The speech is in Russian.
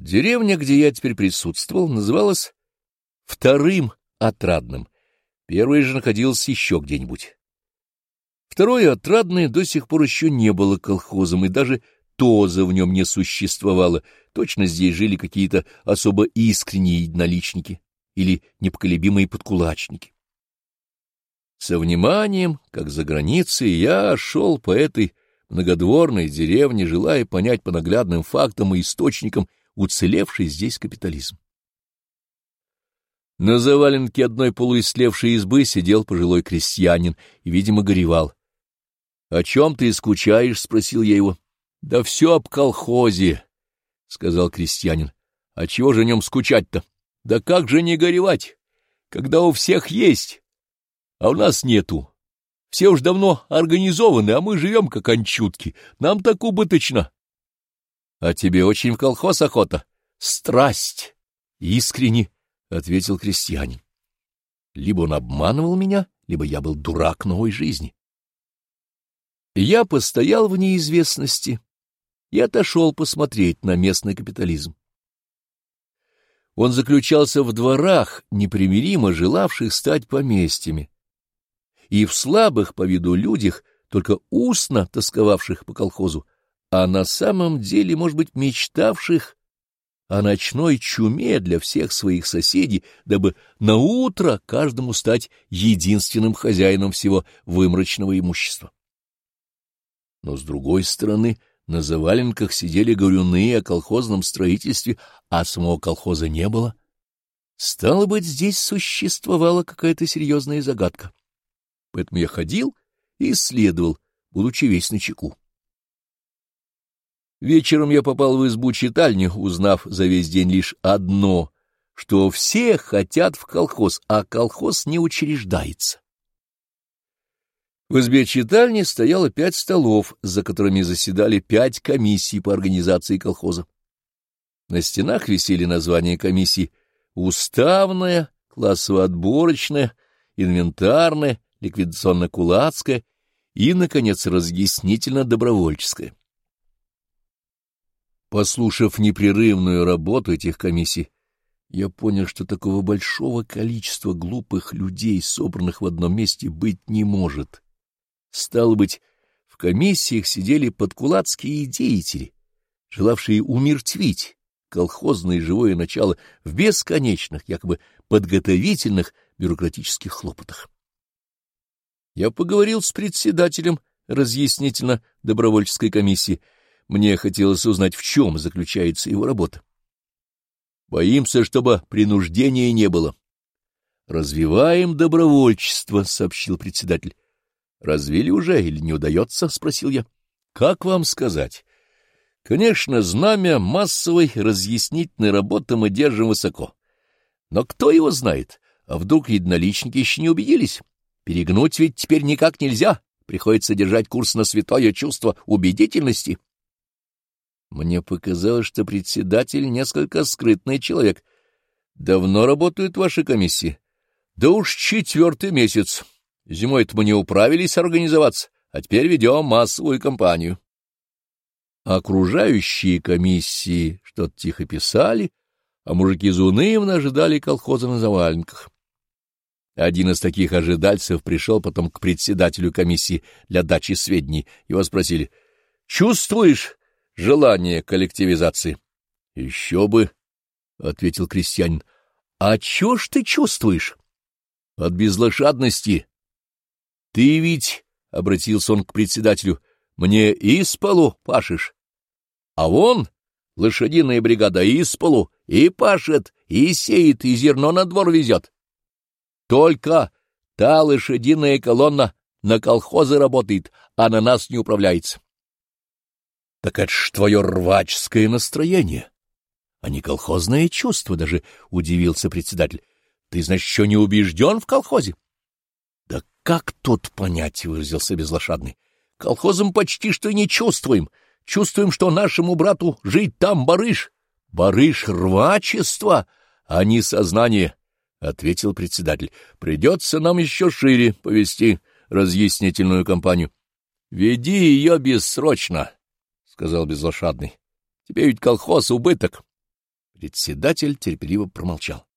Деревня, где я теперь присутствовал, называлась Вторым Отрадным. Первое же находилось еще где-нибудь. Второе Отрадное до сих пор еще не было колхозом, и даже тоза в нем не существовало. Точно здесь жили какие-то особо искренние единоличники или непоколебимые подкулачники. Со вниманием, как за границей, я шел по этой многодворной деревне, желая понять по наглядным фактам и источникам уцелевший здесь капитализм. На заваленке одной полуислевшей избы сидел пожилой крестьянин и, видимо, горевал. — О чем ты скучаешь? — спросил я его. — Да все об колхозе, — сказал крестьянин. — А чего же о нем скучать-то? Да как же не горевать, когда у всех есть, а у нас нету. Все уж давно организованы, а мы живем как анчутки. Нам так убыточно. — А тебе очень в колхоз охота? — Страсть! Искренне, — ответил крестьянин. Либо он обманывал меня, либо я был дурак новой жизни. Я постоял в неизвестности и отошел посмотреть на местный капитализм. Он заключался в дворах, непримиримо желавших стать поместьями, и в слабых по виду людях, только устно тосковавших по колхозу, а на самом деле, может быть, мечтавших о ночной чуме для всех своих соседей, дабы на утро каждому стать единственным хозяином всего вымрачного имущества. Но, с другой стороны, на заваленках сидели горюны о колхозном строительстве, а самого колхоза не было. Стало быть, здесь существовала какая-то серьезная загадка. Поэтому я ходил и исследовал, будучи весь на чеку. Вечером я попал в избу-читальню, узнав за весь день лишь одно, что все хотят в колхоз, а колхоз не учреждается. В избе читальни стояло пять столов, за которыми заседали пять комиссий по организации колхоза. На стенах висели названия комиссий «Уставная», «Классово-отборочная», «Инвентарная», «Ликвидационно-кулацкая» и, наконец, «Разъяснительно-добровольческая». Послушав непрерывную работу этих комиссий, я понял, что такого большого количества глупых людей, собранных в одном месте, быть не может. Стало быть, в комиссиях сидели подкулацкие деятели, желавшие умертвить колхозное живое начало в бесконечных, якобы подготовительных бюрократических хлопотах. Я поговорил с председателем разъяснительно-добровольческой комиссии — мне хотелось узнать, в чем заключается его работа. Боимся, чтобы принуждения не было. Развиваем добровольчество, сообщил председатель. Развили уже или не удается? спросил я. Как вам сказать? Конечно, знамя массовой разъяснительной работы мы держим высоко. Но кто его знает? А вдруг единоличники еще не убедились? Перегнуть ведь теперь никак нельзя. Приходится держать курс на святое чувство убедительности. Мне показалось, что председатель несколько скрытный человек. Давно работают ваши комиссии? Да уж четвертый месяц. Зимой-то мы не управились организоваться, а теперь ведем массовую кампанию. Окружающие комиссии что-то тихо писали, а мужики заунывно ожидали колхоза на заваленках. Один из таких ожидальцев пришел потом к председателю комиссии для дачи сведений. Его спросили, «Чувствуешь, желание коллективизации. — Еще бы, — ответил крестьянин. — А чё ж ты чувствуешь? — От безлошадности. — Ты ведь, — обратился он к председателю, — мне из полу пашешь. А вон лошадиная бригада из полу и пашет, и сеет, и зерно на двор везет. Только та лошадиная колонна на колхозы работает, а на нас не управляется. — Так это ж твое рваческое настроение, а не колхозное чувство, — даже удивился председатель. — Ты, значит, еще не убежден в колхозе? — Да как тут понять, — выразился безлошадный. — Колхозом почти что не чувствуем. Чувствуем, что нашему брату жить там барыш. Барыш — рвачество, а не сознание, — ответил председатель. — Придется нам еще шире повести разъяснительную кампанию. Веди ее бессрочно. — сказал безлошадный. — Тебе ведь колхоз убыток. Председатель терпеливо промолчал.